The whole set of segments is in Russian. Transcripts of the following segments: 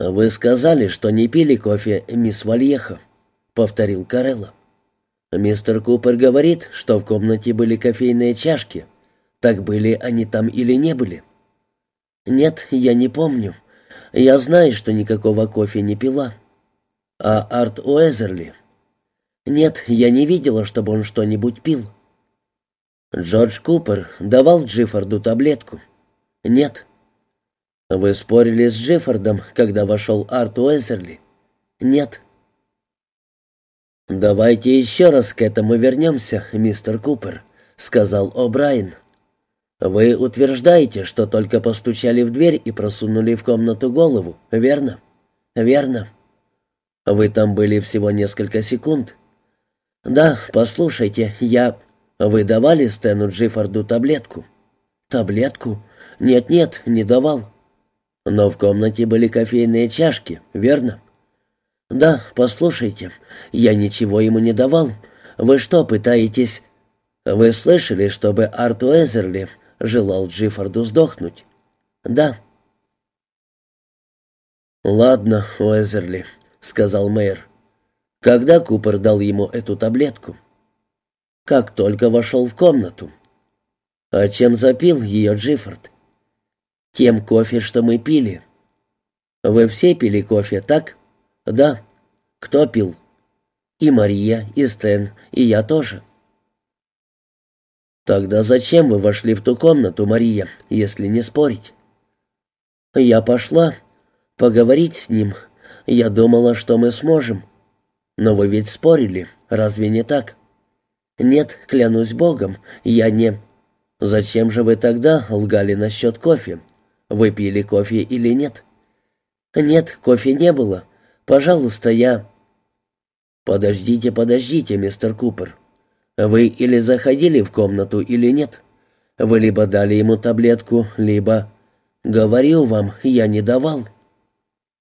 «Вы сказали, что не пили кофе, мисс Вальеха», — повторил Карелла. «Мистер Купер говорит, что в комнате были кофейные чашки. Так были они там или не были?» «Нет, я не помню. Я знаю, что никакого кофе не пила». «А Арт Уэзерли?» «Нет, я не видела, чтобы он что-нибудь пил». «Джордж Купер давал Джиффорду таблетку?» «Нет». «Вы спорили с Джиффордом, когда вошел Арт Уэзерли?» «Нет». «Давайте еще раз к этому вернемся, мистер Купер», — сказал О'Брайен. «Вы утверждаете, что только постучали в дверь и просунули в комнату голову, верно?» «Верно». «Вы там были всего несколько секунд?» «Да, послушайте, я...» «Вы давали Стэну Джиффорду таблетку?» «Таблетку? Нет-нет, не давал». «Но в комнате были кофейные чашки, верно?» «Да, послушайте, я ничего ему не давал. Вы что, пытаетесь...» «Вы слышали, чтобы Арт Уэзерли желал Джиффорду сдохнуть?» «Да». «Ладно, Уэзерли», — сказал мэр. «Когда Купер дал ему эту таблетку?» «Как только вошел в комнату». «А чем запил ее Джиффорд?» «Тем кофе, что мы пили». «Вы все пили кофе, так?» «Да». «Кто пил?» «И Мария, и Стэн, и я тоже». «Тогда зачем вы вошли в ту комнату, Мария, если не спорить?» «Я пошла поговорить с ним. Я думала, что мы сможем. Но вы ведь спорили, разве не так?» «Нет, клянусь Богом, я не...» «Зачем же вы тогда лгали насчет кофе? Вы пили кофе или нет?» «Нет, кофе не было. Пожалуйста, я...» «Подождите, подождите, мистер Купер. Вы или заходили в комнату, или нет. Вы либо дали ему таблетку, либо...» «Говорю вам, я не давал».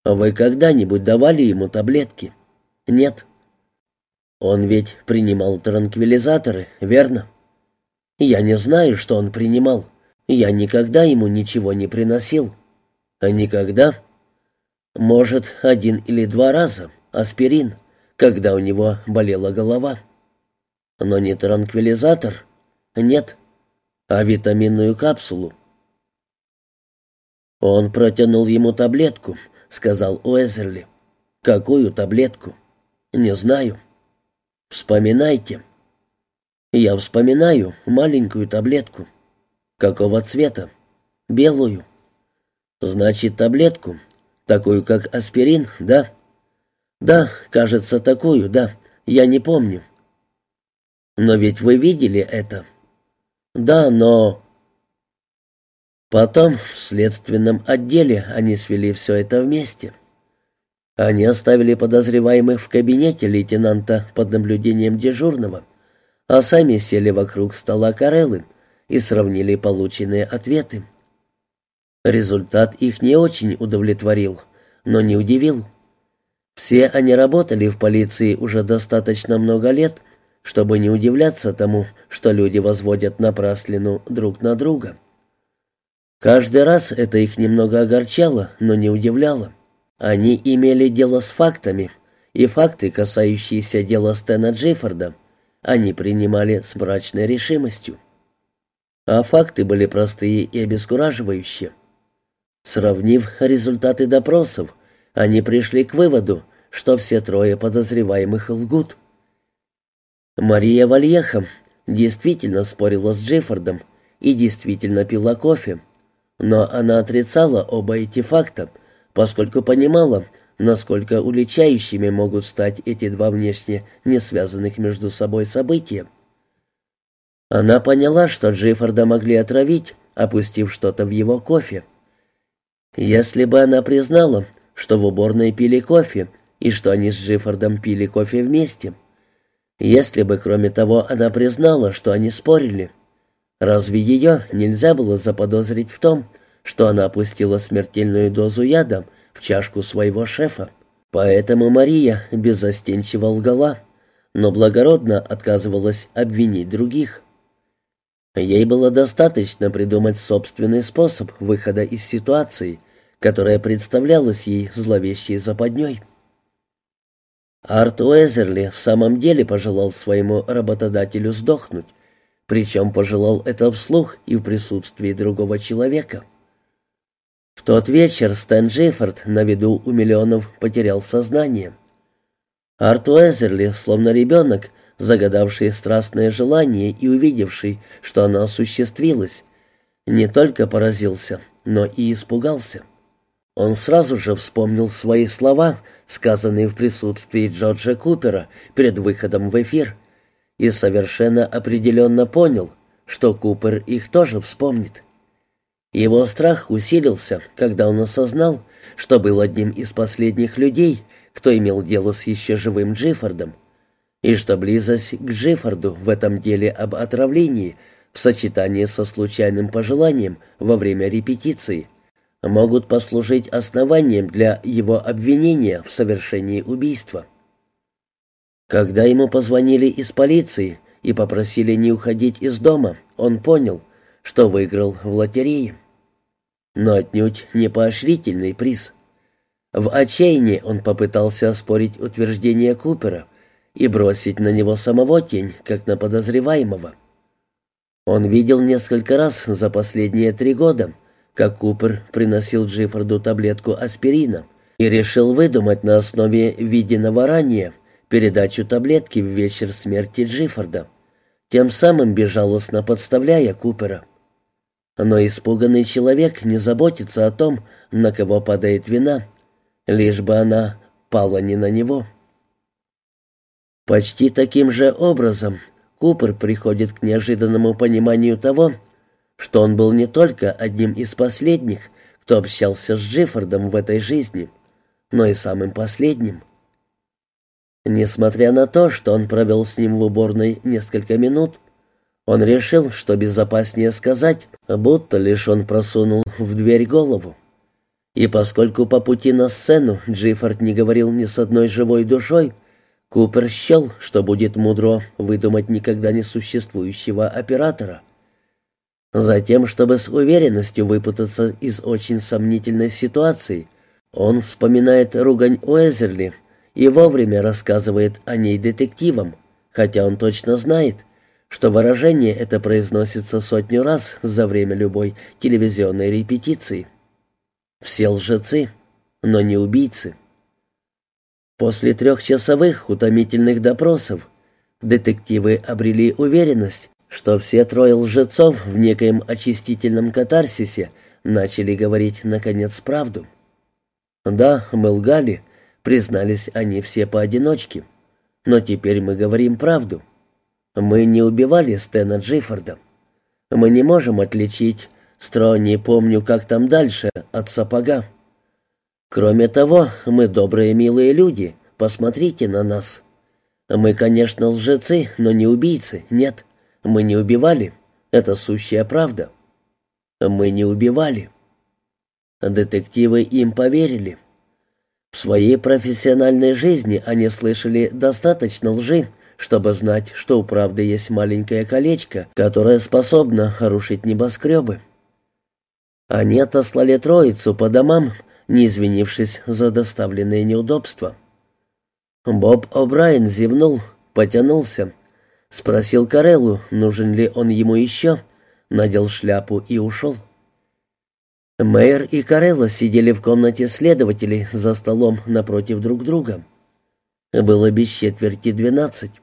«Вы когда-нибудь давали ему таблетки?» «Нет». «Он ведь принимал транквилизаторы, верно?» «Я не знаю, что он принимал. Я никогда ему ничего не приносил». «Никогда?» Может, один или два раза аспирин, когда у него болела голова. Но не транквилизатор? Нет. А витаминную капсулу? Он протянул ему таблетку, сказал Уэзерли. Какую таблетку? Не знаю. Вспоминайте. Я вспоминаю маленькую таблетку. Какого цвета? Белую. Значит, таблетку Такую, как аспирин, да? Да, кажется, такую, да. Я не помню. Но ведь вы видели это. Да, но... Потом в следственном отделе они свели все это вместе. Они оставили подозреваемых в кабинете лейтенанта под наблюдением дежурного, а сами сели вокруг стола Кареллы и сравнили полученные ответы. Результат их не очень удовлетворил, но не удивил. Все они работали в полиции уже достаточно много лет, чтобы не удивляться тому, что люди возводят напраслину друг на друга. Каждый раз это их немного огорчало, но не удивляло. Они имели дело с фактами, и факты, касающиеся дела Стэна Джиффорда, они принимали с мрачной решимостью. А факты были простые и обескураживающие. Сравнив результаты допросов, они пришли к выводу, что все трое подозреваемых лгут. Мария Вальеха действительно спорила с Джеффордом и действительно пила кофе, но она отрицала оба эти факта, поскольку понимала, насколько уличающими могут стать эти два внешне не связанных между собой события. Она поняла, что Джеффорда могли отравить, опустив что-то в его кофе. Если бы она признала, что в уборной пили кофе и что они с Джиффордом пили кофе вместе, если бы, кроме того, она признала, что они спорили, разве ее нельзя было заподозрить в том, что она опустила смертельную дозу яда в чашку своего шефа? Поэтому Мария беззастенчиво лгала, но благородно отказывалась обвинить других. Ей было достаточно придумать собственный способ выхода из ситуации, которая представлялась ей зловещей западней. Арт Уэзерли в самом деле пожелал своему работодателю сдохнуть, причем пожелал это вслух и в присутствии другого человека. В тот вечер Стэн Джиффорд на виду у миллионов потерял сознание. Арт Уэзерли, словно ребенок, загадавший страстное желание и увидевший, что оно осуществилось, не только поразился, но и испугался. Он сразу же вспомнил свои слова, сказанные в присутствии Джорджа Купера перед выходом в эфир, и совершенно определенно понял, что Купер их тоже вспомнит. Его страх усилился, когда он осознал, что был одним из последних людей, кто имел дело с еще живым Джиффордом, и что близость к Джиффорду в этом деле об отравлении в сочетании со случайным пожеланием во время репетиции – могут послужить основанием для его обвинения в совершении убийства. Когда ему позвонили из полиции и попросили не уходить из дома, он понял, что выиграл в лотерее. Но отнюдь не поощрительный приз. В отчаянии он попытался оспорить утверждение Купера и бросить на него самого тень, как на подозреваемого. Он видел несколько раз за последние три года, как Купер приносил Джиффорду таблетку аспирина и решил выдумать на основе виденного ранее передачу таблетки в вечер смерти Джиффорда, тем самым безжалостно подставляя Купера. Но испуганный человек не заботится о том, на кого падает вина, лишь бы она пала не на него. Почти таким же образом Купер приходит к неожиданному пониманию того, что он был не только одним из последних, кто общался с Джиффордом в этой жизни, но и самым последним. Несмотря на то, что он провел с ним в уборной несколько минут, он решил, что безопаснее сказать, будто лишь он просунул в дверь голову. И поскольку по пути на сцену Джиффорд не говорил ни с одной живой душой, Купер счел, что будет мудро выдумать никогда не существующего оператора — Затем, чтобы с уверенностью выпутаться из очень сомнительной ситуации, он вспоминает ругань Уэзерли и вовремя рассказывает о ней детективам, хотя он точно знает, что выражение это произносится сотню раз за время любой телевизионной репетиции. Все лжецы, но не убийцы. После трехчасовых утомительных допросов детективы обрели уверенность, что все трое лжецов в некоем очистительном катарсисе начали говорить, наконец, правду. «Да, мы лгали», — признались они все поодиночке. «Но теперь мы говорим правду. Мы не убивали Стэна Джиффорда. Мы не можем отличить стро не помню, как там дальше, от сапога. Кроме того, мы добрые милые люди, посмотрите на нас. Мы, конечно, лжецы, но не убийцы, нет». Мы не убивали. Это сущая правда. Мы не убивали. Детективы им поверили. В своей профессиональной жизни они слышали достаточно лжи, чтобы знать, что у правды есть маленькое колечко, которое способно рушить небоскребы. Они отослали троицу по домам, не извинившись за доставленные неудобства. Боб О'Брайен зевнул, потянулся Спросил Кареллу, нужен ли он ему еще, надел шляпу и ушел. Мэйр и Карелла сидели в комнате следователей за столом напротив друг друга. Было без четверти двенадцать.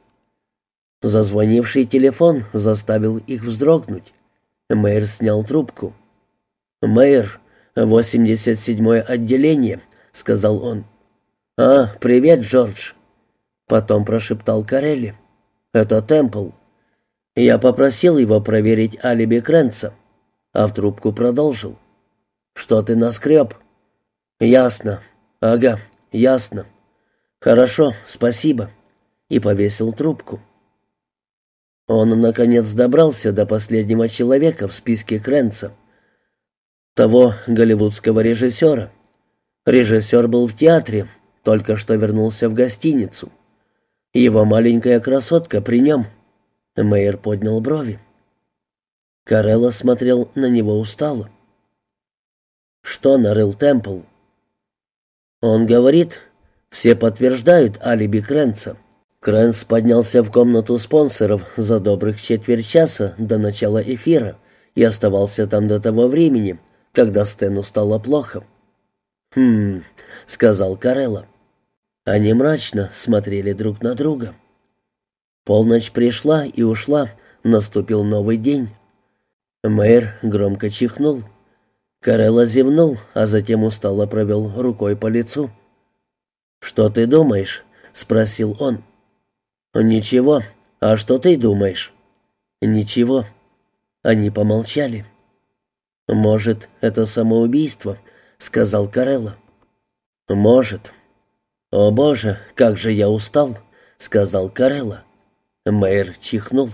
Зазвонивший телефон заставил их вздрогнуть. Мэйр снял трубку. «Мэйр, 87-е отделение», — сказал он. «А, привет, Джордж», — потом прошептал Карелли. «Это Темпл». Я попросил его проверить алиби Крэнса, а в трубку продолжил. «Что ты наскреб?» «Ясно. Ага, ясно. Хорошо, спасибо». И повесил трубку. Он, наконец, добрался до последнего человека в списке Крэнса. Того голливудского режиссера. Режиссер был в театре, только что вернулся в гостиницу. Его маленькая красотка при нем». Мэйер поднял брови. Карелла смотрел на него устало. Что нарыл Темпл? Он говорит, все подтверждают алиби Кренца. Крэнс поднялся в комнату спонсоров за добрых четверть часа до начала эфира и оставался там до того времени, когда Стэну стало плохо. «Хм», — сказал Карелла. Они мрачно смотрели друг на друга. Полночь пришла и ушла, наступил новый день. Мэр громко чихнул. Карелла зевнул, а затем устало провел рукой по лицу. «Что ты думаешь?» — спросил он. «Ничего. А что ты думаешь?» «Ничего». Они помолчали. «Может, это самоубийство?» — сказал Карелла. «Может». «О, Боже, как же я устал!» — сказал Карелла. Мэйр чихнул.